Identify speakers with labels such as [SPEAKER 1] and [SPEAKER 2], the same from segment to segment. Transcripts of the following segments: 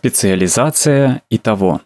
[SPEAKER 1] Специализация и того.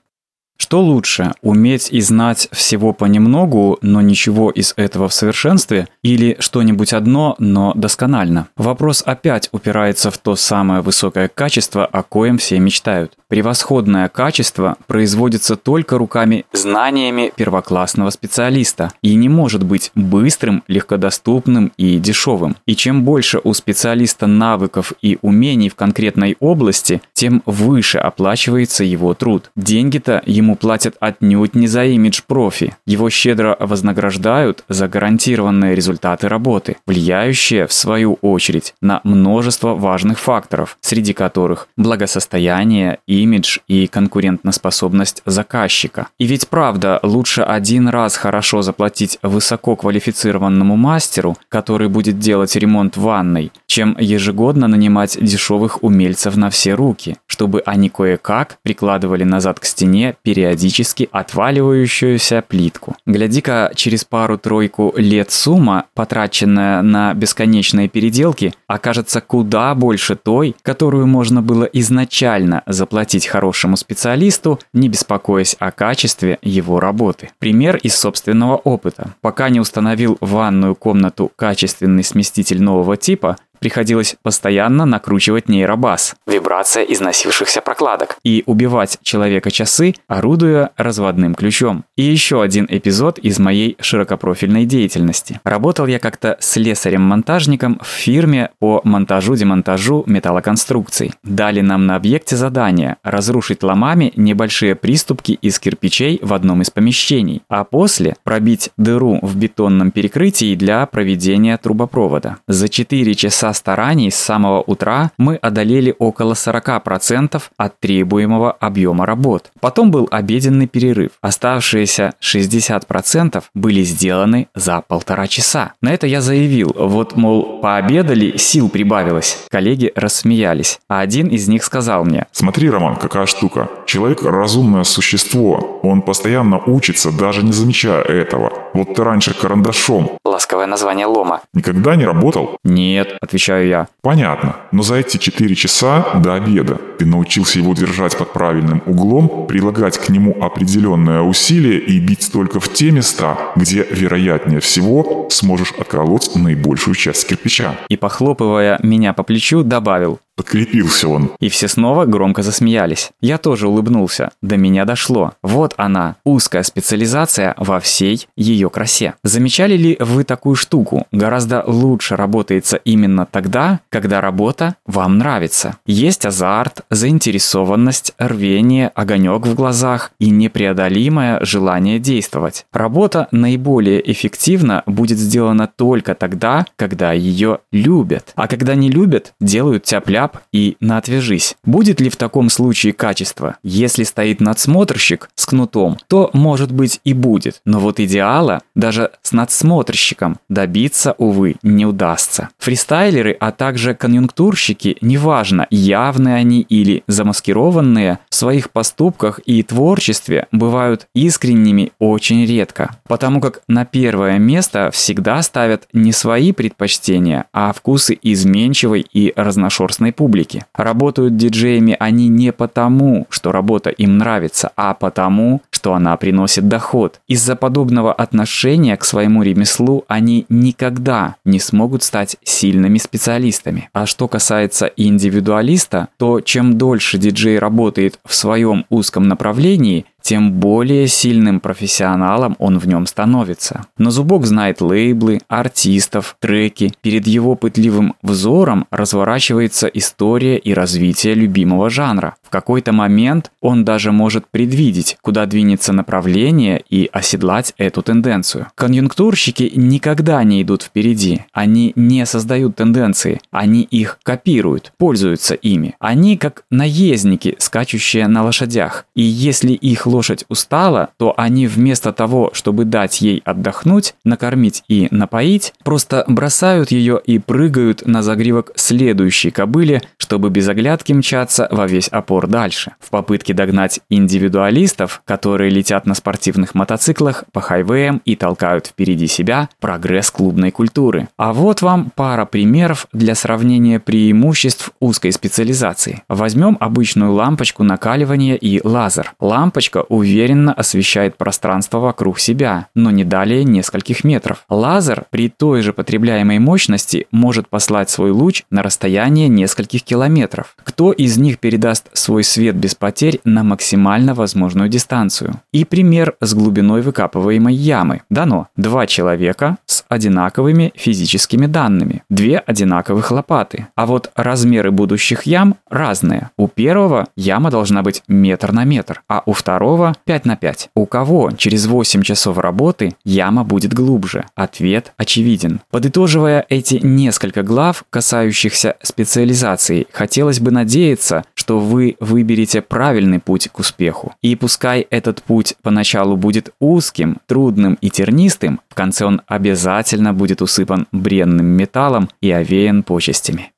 [SPEAKER 1] Что лучше, уметь и знать всего понемногу, но ничего из этого в совершенстве, или что-нибудь одно, но досконально? Вопрос опять упирается в то самое высокое качество, о коем все мечтают. Превосходное качество производится только руками знаниями первоклассного специалиста и не может быть быстрым, легкодоступным и дешевым. И чем больше у специалиста навыков и умений в конкретной области, тем выше оплачивается его труд. Деньги-то ему платят отнюдь не за имидж профи. Его щедро вознаграждают за гарантированные результаты работы, влияющие, в свою очередь, на множество важных факторов, среди которых благосостояние имидж и конкурентоспособность заказчика. И ведь правда, лучше один раз хорошо заплатить высококвалифицированному мастеру, который будет делать ремонт ванной, чем ежегодно нанимать дешевых умельцев на все руки, чтобы они кое-как прикладывали назад к стене периодически отваливающуюся плитку. Гляди-ка, через пару-тройку лет сумма, потраченная на бесконечные переделки, окажется куда больше той, которую можно было изначально заплатить платить хорошему специалисту, не беспокоясь о качестве его работы. Пример из собственного опыта. Пока не установил ванную комнату качественный сместитель нового типа, приходилось постоянно накручивать нейробас – вибрация износившихся прокладок, и убивать человека часы, орудуя разводным ключом. И еще один эпизод из моей широкопрофильной деятельности. Работал я как-то слесарем-монтажником в фирме по монтажу-демонтажу металлоконструкций. Дали нам на объекте задание – разрушить ломами небольшие приступки из кирпичей в одном из помещений, а после пробить дыру в бетонном перекрытии для проведения трубопровода. За 4 часа стараний с самого утра мы одолели около 40% от требуемого объема работ. Потом был обеденный перерыв. Оставшиеся 60% были сделаны за полтора часа. На это я заявил, вот, мол, пообедали, сил прибавилось. Коллеги рассмеялись, а один из них сказал мне.
[SPEAKER 2] Смотри, Роман, какая штука. Человек – разумное существо. Он постоянно учится, даже не замечая этого. Вот ты раньше карандашом.
[SPEAKER 1] Ласковое название лома.
[SPEAKER 2] Никогда не работал?
[SPEAKER 1] Нет, отвечаю я.
[SPEAKER 2] Понятно. Но за эти 4 часа до обеда ты научился его держать под правильным углом, прилагать к нему определенное усилие и бить только в те места, где, вероятнее всего, сможешь отколоть наибольшую часть кирпича.
[SPEAKER 1] И, похлопывая меня по плечу, добавил.
[SPEAKER 2] Подкрепился он.
[SPEAKER 1] И все снова громко засмеялись. Я тоже улыбнулся. До меня дошло. Вот она, узкая специализация во всей ее красе. Замечали ли вы такую штуку? Гораздо лучше работается именно тогда, когда работа вам нравится. Есть азарт, заинтересованность, рвение, огонек в глазах и непреодолимое желание действовать. Работа наиболее эффективно будет сделана только тогда, когда ее любят. А когда не любят, делают тяп шляп и на «отвяжись». Будет ли в таком случае качество? Если стоит надсмотрщик с кнутом, то, может быть, и будет. Но вот идеала даже с надсмотрщиком добиться, увы, не удастся. Фристайлеры, а также конъюнктурщики, неважно, явные они или замаскированные, в своих поступках и творчестве бывают искренними очень редко. Потому как на первое место всегда ставят не свои предпочтения, а вкусы изменчивой и разношерстной публики. Работают диджеями они не потому, что работа им нравится, а потому, что она приносит доход. Из-за подобного отношения к своему ремеслу они никогда не смогут стать сильными специалистами. А что касается индивидуалиста, то чем дольше диджей работает в своем узком направлении, тем более сильным профессионалом он в нем становится. Но Зубок знает лейблы, артистов, треки. Перед его пытливым взором разворачивается история и развитие любимого жанра. В какой-то момент он даже может предвидеть, куда двинется направление и оседлать эту тенденцию. Конъюнктурщики никогда не идут впереди. Они не создают тенденции. Они их копируют, пользуются ими. Они как наездники, скачущие на лошадях. И если их лошадь устала, то они вместо того, чтобы дать ей отдохнуть, накормить и напоить, просто бросают ее и прыгают на загривок следующей кобыле, чтобы без оглядки мчаться во весь опор дальше. В попытке догнать индивидуалистов, которые летят на спортивных мотоциклах по хайвеям и толкают впереди себя, прогресс клубной культуры. А вот вам пара примеров для сравнения преимуществ узкой специализации. Возьмем обычную лампочку накаливания и лазер. Лампочка уверенно освещает пространство вокруг себя, но не далее нескольких метров. Лазер при той же потребляемой мощности может послать свой луч на расстояние нескольких километров. Кто из них передаст свой свет без потерь на максимально возможную дистанцию? И пример с глубиной выкапываемой ямы. Дано два человека с одинаковыми физическими данными, две одинаковых лопаты. А вот размеры будущих ям разные. У первого яма должна быть метр на метр, а у второго 5 на 5. У кого через 8 часов работы яма будет глубже? Ответ очевиден. Подытоживая эти несколько глав, касающихся специализации, хотелось бы надеяться, что вы выберете правильный путь к успеху. И пускай этот путь поначалу будет узким, трудным и тернистым, в конце он обязательно будет усыпан бренным металлом и овеян почестями.